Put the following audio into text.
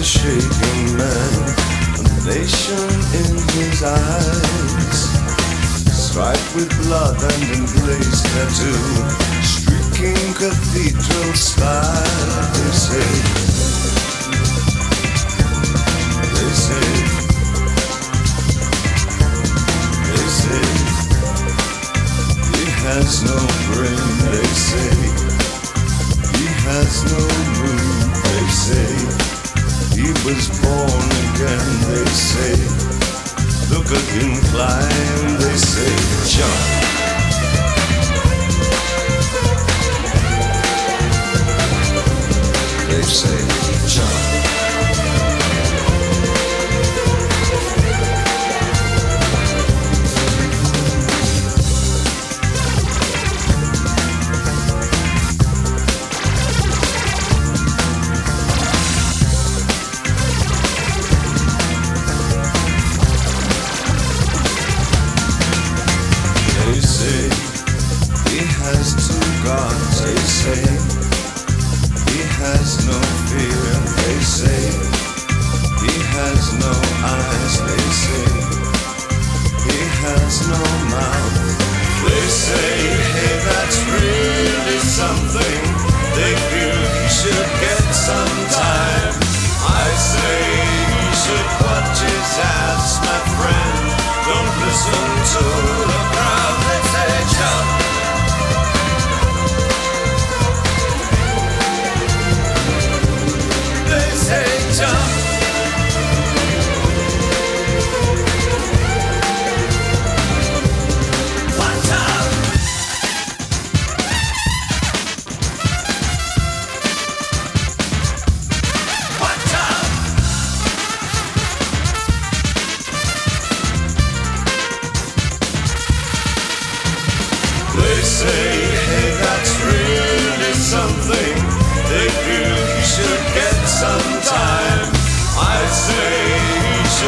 the shaking man, a nation in his eyes. Striped with blood and emblazed tattoo, streaking cathedral spire. They say, they say, at him climb. They say, jump. They say, They say he has no fear. They say he has no eyes. They say he has no mouth. They say, hey, that's really something.